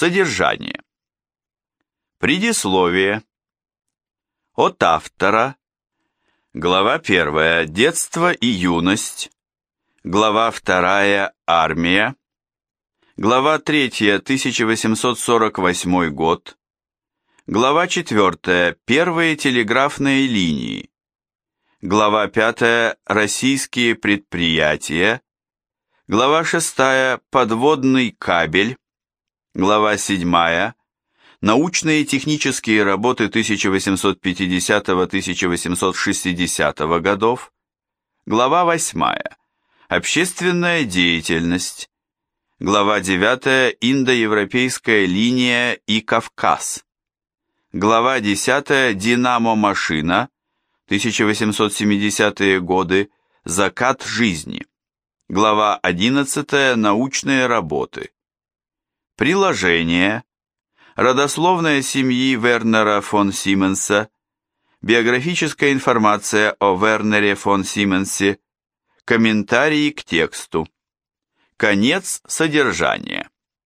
Содержание. Предисловие. От автора. Глава 1. Детство и юность. Глава 2. Армия. Глава 3. 1848 год. Глава 4. Первые телеграфные линии. Глава 5. Российские предприятия. Глава 6. Подводный кабель. Глава 7. Научные и технические работы 1850-1860 годов. Глава 8. Общественная деятельность. Глава 9. Индоевропейская линия и Кавказ. Глава 10. Динамо-машина. 1870-е годы. Закат жизни. Глава 11. Научные работы. Приложение. Родословная семьи Вернера фон Сименса. Биографическая информация о Вернере фон Сименсе. Комментарии к тексту. Конец содержания.